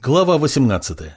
Глава 18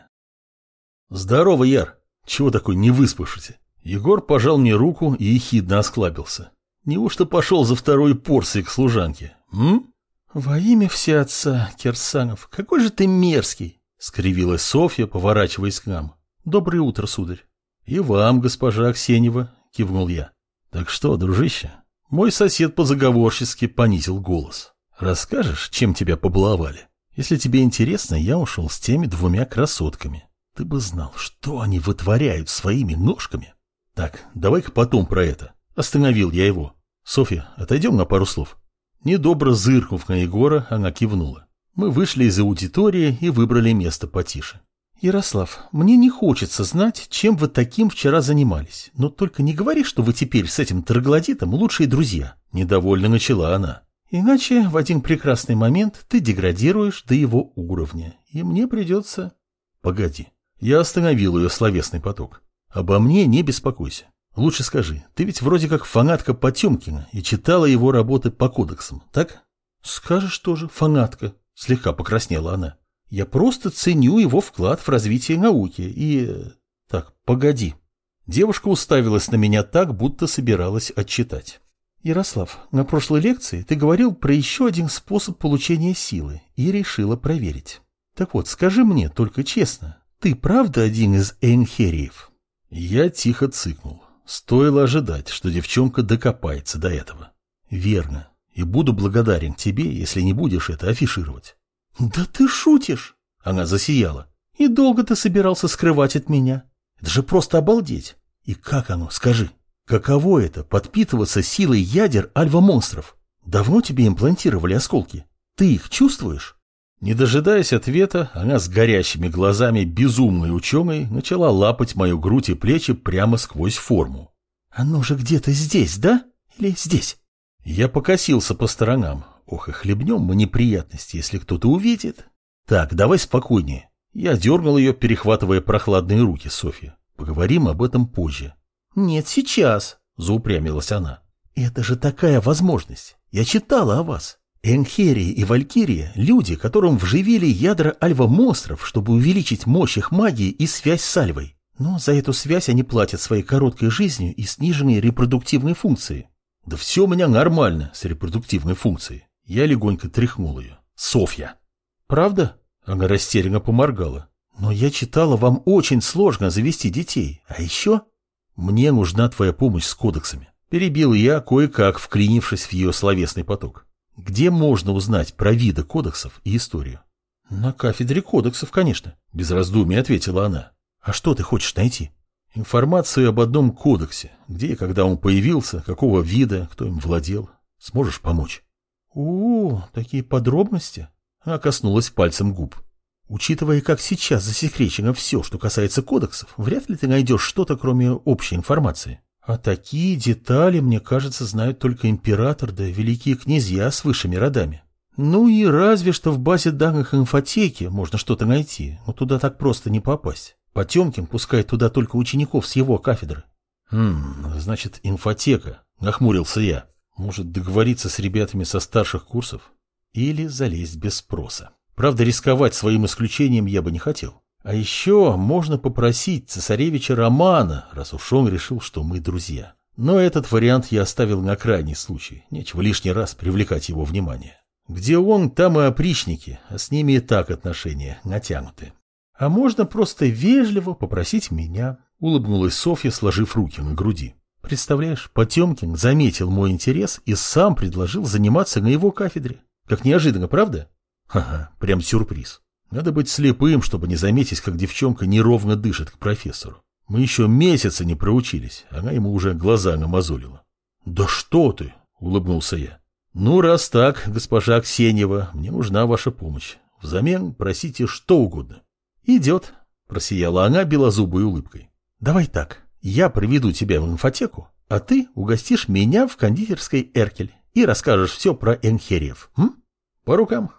Здорово, Яр. Чего такой не выспавшийся? Егор пожал мне руку и ехидно осклабился. Неужто пошел за второй порцией к служанке? М? Во имя всеотца, Кирсанов, какой же ты мерзкий! Скривилась Софья, поворачиваясь к нам. Доброе утро, сударь. И вам, госпожа Аксенева, кивнул я. Так что, дружище? Мой сосед по-заговорчески понизил голос. Расскажешь, чем тебя побаловали? Если тебе интересно, я ушел с теми двумя красотками. Ты бы знал, что они вытворяют своими ножками. Так, давай-ка потом про это. Остановил я его. Софья, отойдем на пару слов. Недобро зыркнув на Егора, она кивнула. Мы вышли из аудитории и выбрали место потише. Ярослав, мне не хочется знать, чем вы таким вчера занимались. Но только не говори, что вы теперь с этим троглодитом лучшие друзья. Недовольно начала она. Иначе в один прекрасный момент ты деградируешь до его уровня, и мне придется... Погоди, я остановил ее словесный поток. Обо мне не беспокойся. Лучше скажи, ты ведь вроде как фанатка Потемкина и читала его работы по кодексам, так? Скажешь тоже, фанатка, слегка покраснела она. Я просто ценю его вклад в развитие науки и... Так, погоди. Девушка уставилась на меня так, будто собиралась отчитать. Ярослав, на прошлой лекции ты говорил про еще один способ получения силы и решила проверить. Так вот, скажи мне только честно, ты правда один из Эйнхериев? Я тихо цыкнул. Стоило ожидать, что девчонка докопается до этого. Верно. И буду благодарен тебе, если не будешь это афишировать. Да ты шутишь? Она засияла. И долго ты собирался скрывать от меня? Это же просто обалдеть. И как оно, скажи? Каково это – подпитываться силой ядер альва-монстров? Давно тебе имплантировали осколки? Ты их чувствуешь? Не дожидаясь ответа, она с горящими глазами безумной ученой начала лапать мою грудь и плечи прямо сквозь форму. Оно же где-то здесь, да? Или здесь? Я покосился по сторонам. Ох, и хлебнем мы неприятности, если кто-то увидит. Так, давай спокойнее. Я дергал ее, перехватывая прохладные руки Софья. Поговорим об этом позже. «Нет, сейчас», — заупрямилась она. «Это же такая возможность. Я читала о вас. Энхерия и Валькирия – люди, которым вживили ядра альва-монстров, чтобы увеличить мощь их магии и связь с альвой. Но за эту связь они платят своей короткой жизнью и сниженной репродуктивной функцией. Да все у меня нормально с репродуктивной функцией. Я легонько тряхнул ее. Софья. Правда? Она растерянно поморгала. Но я читала, вам очень сложно завести детей. А еще «Мне нужна твоя помощь с кодексами», – перебил я, кое-как вклинившись в ее словесный поток. «Где можно узнать про виды кодексов и историю?» «На кафедре кодексов, конечно», – без раздумий ответила она. «А что ты хочешь найти?» «Информацию об одном кодексе, где и когда он появился, какого вида, кто им владел. Сможешь помочь?» «О, такие подробности?» Она коснулась пальцем губ. Учитывая, как сейчас засекречено все, что касается кодексов, вряд ли ты найдешь что-то, кроме общей информации. А такие детали, мне кажется, знают только император да великие князья с высшими родами. Ну и разве что в базе данных инфотеки можно что-то найти, но туда так просто не попасть. Потемкин пускает туда только учеников с его кафедры. Хм, значит, инфотека, нахмурился я. Может договориться с ребятами со старших курсов? Или залезть без спроса. Правда, рисковать своим исключением я бы не хотел. А еще можно попросить цесаревича Романа, раз уж он решил, что мы друзья. Но этот вариант я оставил на крайний случай. Нечего лишний раз привлекать его внимание. Где он, там и опричники, а с ними и так отношения натянуты. А можно просто вежливо попросить меня, улыбнулась Софья, сложив руки на груди. Представляешь, Потемкин заметил мой интерес и сам предложил заниматься на его кафедре. Как неожиданно, правда? Ха-ха, прям сюрприз. Надо быть слепым, чтобы не заметить, как девчонка неровно дышит к профессору. Мы еще месяца не проучились, она ему уже глаза намазолила. «Да что ты!» — улыбнулся я. «Ну, раз так, госпожа Аксеньева, мне нужна ваша помощь. Взамен просите что угодно». «Идет», — просияла она белозубой улыбкой. «Давай так, я приведу тебя в инфотеку, а ты угостишь меня в кондитерской Эркель и расскажешь все про Энхериев. М? По рукам».